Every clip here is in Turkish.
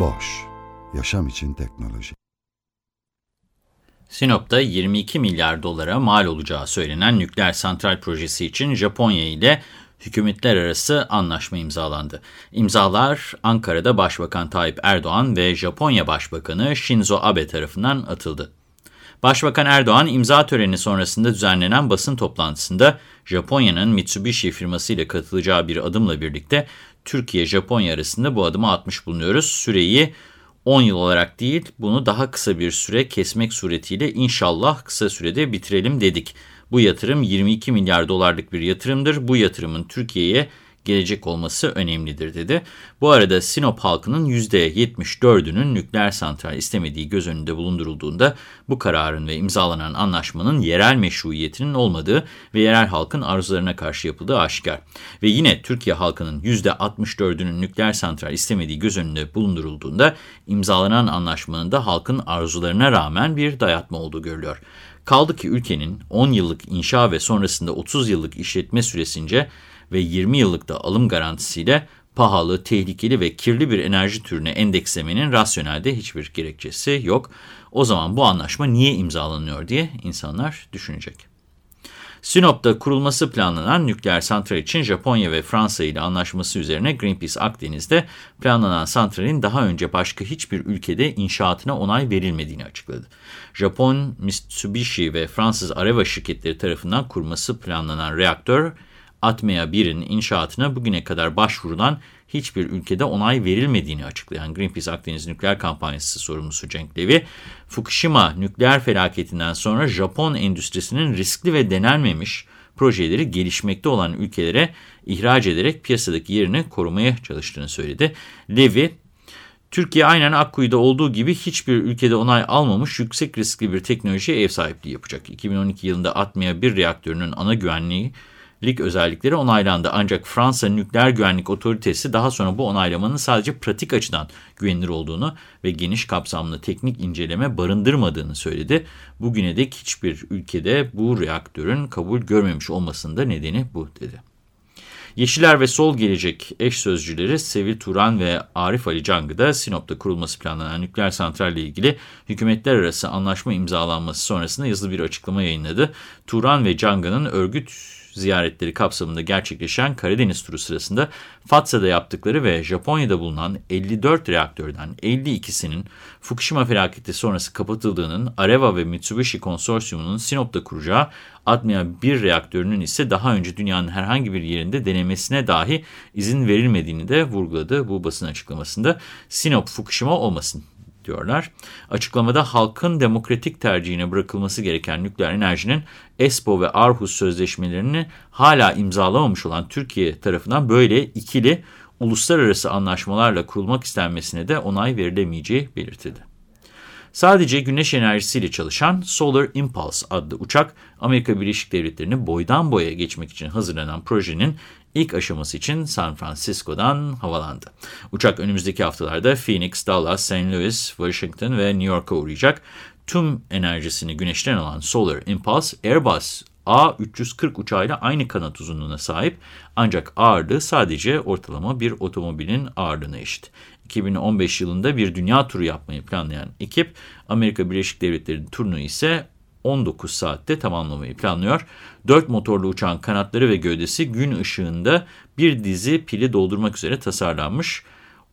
Boş, yaşam için teknoloji. Sinop'ta 22 milyar dolara mal olacağı söylenen nükleer santral projesi için Japonya ile hükümetler arası anlaşma imzalandı. İmzalar Ankara'da Başbakan Tayyip Erdoğan ve Japonya Başbakanı Shinzo Abe tarafından atıldı. Başbakan Erdoğan imza töreni sonrasında düzenlenen basın toplantısında Japonya'nın Mitsubishi firmasıyla katılacağı bir adımla birlikte Türkiye-Japonya arasında bu adımı atmış bulunuyoruz. Süreyi 10 yıl olarak değil bunu daha kısa bir süre kesmek suretiyle inşallah kısa sürede bitirelim dedik. Bu yatırım 22 milyar dolarlık bir yatırımdır. Bu yatırımın Türkiye'ye gelecek olması önemlidir dedi. Bu arada Sinop halkının %74'ünün nükleer santral istemediği göz önünde bulundurulduğunda bu kararın ve imzalanan anlaşmanın yerel meşruiyetinin olmadığı ve yerel halkın arzularına karşı yapıldığı aşikar. Ve yine Türkiye halkının %64'ünün nükleer santral istemediği göz önünde bulundurulduğunda imzalanan anlaşmanın da halkın arzularına rağmen bir dayatma olduğu görülüyor. Kaldı ki ülkenin 10 yıllık inşa ve sonrasında 30 yıllık işletme süresince ve 20 yıllık da alım garantisiyle pahalı, tehlikeli ve kirli bir enerji türüne endekslemenin rasyonelde hiçbir gerekçesi yok. O zaman bu anlaşma niye imzalanıyor diye insanlar düşünecek. Sinop'ta kurulması planlanan nükleer santral için Japonya ve Fransa ile anlaşması üzerine Greenpeace Akdeniz'de planlanan santralin daha önce başka hiçbir ülkede inşaatına onay verilmediğini açıkladı. Japon, Mitsubishi ve Fransız Areva şirketleri tarafından kurması planlanan reaktör, Atmea 1'in inşaatına bugüne kadar başvurulan hiçbir ülkede onay verilmediğini açıklayan Greenpeace Akdeniz Nükleer Kampanyası sorumlusu Cenk Levy, Fukushima nükleer felaketinden sonra Japon endüstrisinin riskli ve denenmemiş projeleri gelişmekte olan ülkelere ihraç ederek piyasadaki yerini korumaya çalıştığını söyledi. Levy, Türkiye aynen Akkuyu'da olduğu gibi hiçbir ülkede onay almamış yüksek riskli bir teknolojiye ev sahipliği yapacak. 2012 yılında Atmea 1 reaktörünün ana güvenliği lik özellikleri onaylandı. Ancak Fransa Nükleer Güvenlik Otoritesi daha sonra bu onaylamanın sadece pratik açıdan güvenilir olduğunu ve geniş kapsamlı teknik inceleme barındırmadığını söyledi. Bugüne dek hiçbir ülkede bu reaktörün kabul görmemiş olmasının da nedeni bu dedi. Yeşiller ve Sol Gelecek eş sözcüleri Sevil Turan ve Arif Ali Cangı da Sinop'ta kurulması planlanan nükleer santralle ilgili hükümetler arası anlaşma imzalanması sonrasında yazılı bir açıklama yayınladı. Turan ve Cangı'nın örgüt ziyaretleri kapsamında gerçekleşen Karadeniz turu sırasında Fatsa'da yaptıkları ve Japonya'da bulunan 54 reaktörden 52'sinin Fukushima felaketi sonrası kapatıldığının Areva ve Mitsubishi konsorsiyumunun Sinop'ta kuracağı Atmea 1 reaktörünün ise daha önce dünyanın herhangi bir yerinde denemesine dahi izin verilmediğini de vurguladı bu basın açıklamasında. Sinop Fukushima olmasın diyorlar. Açıklamada halkın demokratik tercihine bırakılması gereken nükleer enerjinin ESPO ve Arhus sözleşmelerini hala imzalamamış olan Türkiye tarafından böyle ikili uluslararası anlaşmalarla kurulmak istenmesine de onay verilemeyeceği belirtildi. Sadece güneş enerjisiyle çalışan Solar Impulse adlı uçak, Amerika Birleşik Devletleri'ni boydan boya geçmek için hazırlanan projenin ilk aşaması için San Francisco'dan havalandı. Uçak önümüzdeki haftalarda Phoenix, Dallas, St. Louis, Washington ve New York'a uğrayacak. Tüm enerjisini güneşten alan Solar Impulse, Airbus A340 uçağıyla aynı kanat uzunluğuna sahip ancak ağırlığı sadece ortalama bir otomobilin ağırlığına eşit. 2015 yılında bir dünya turu yapmayı planlayan ekip Amerika Birleşik Devletleri'nin turunu ise 19 saatte tamamlamayı planlıyor. 4 motorlu uçağın kanatları ve gövdesi gün ışığında bir dizi pili doldurmak üzere tasarlanmış.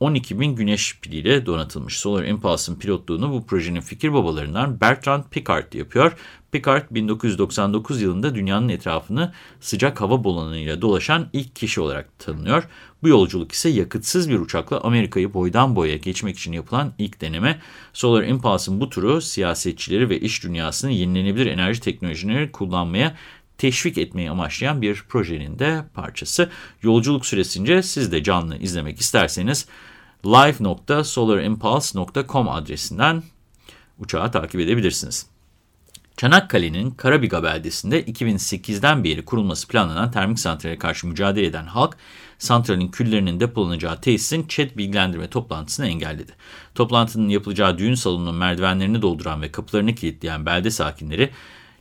12 bin güneş piliyle donatılmış. Solar Impulse'ın pilotluğunu bu projenin fikir babalarından Bertrand Piccard yapıyor. Piccard 1999 yılında dünyanın etrafını sıcak hava balonuyla dolaşan ilk kişi olarak tanınıyor. Bu yolculuk ise yakıtsız bir uçakla Amerika'yı boydan boya geçmek için yapılan ilk deneme. Solar Impulse'ın bu turu siyasetçileri ve iş dünyasını yenilenebilir enerji teknolojileri kullanmaya teşvik etmeyi amaçlayan bir projenin de parçası. Yolculuk süresince siz de canlı izlemek isterseniz live.solarimpulse.com adresinden uçağı takip edebilirsiniz. Çanakkale'nin Karabiga beldesinde 2008'den beri kurulması planlanan termik santrale karşı mücadele eden halk, santralin küllerinin depolanacağı tesisin ÇED bilgilendirme toplantısını engelledi. Toplantının yapılacağı düğün salonunun merdivenlerini dolduran ve kapılarını kilitleyen belde sakinleri,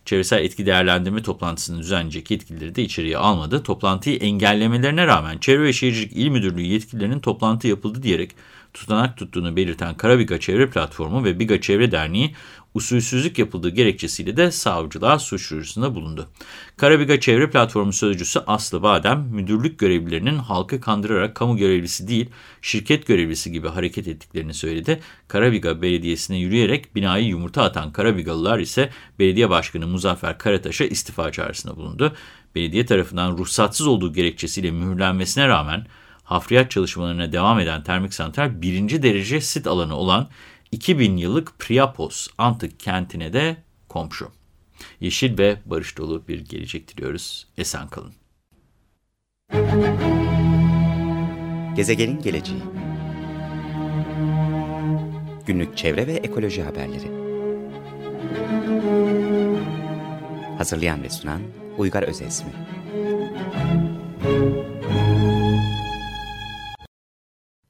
çevresel etki değerlendirme toplantısının düzenleyecek yetkilileri de içeriye almadı. Toplantıyı engellemelerine rağmen Çevre ve Şehircilik İl Müdürlüğü yetkililerinin toplantı yapıldı diyerek tutanak tuttuğunu belirten Karabiga Çevre Platformu ve Biga Çevre Derneği usulsüzlük yapıldığı gerekçesiyle de savcılığa suç duyurusunda bulundu. Karabiga Çevre Platformu Sözcüsü Aslı Badem, müdürlük görevlilerinin halkı kandırarak kamu görevlisi değil, şirket görevlisi gibi hareket ettiklerini söyledi. Karabiga Belediyesi'ne yürüyerek binayı yumurta atan Karabigalılar ise belediye başkanı Muzaffer Karataş'a istifa çağrısında bulundu. Belediye tarafından ruhsatsız olduğu gerekçesiyle mühürlenmesine rağmen hafriyat çalışmalarına devam eden termik santral birinci derece sit alanı olan 2000 yıllık Priapos antik kentine de komşu. Yeşil ve barış dolu bir gelecek diliyoruz. Esen kalın. Gezegenin geleceği Günlük çevre ve ekoloji haberleri Hazırlayan ve sunan Uygar Özesmi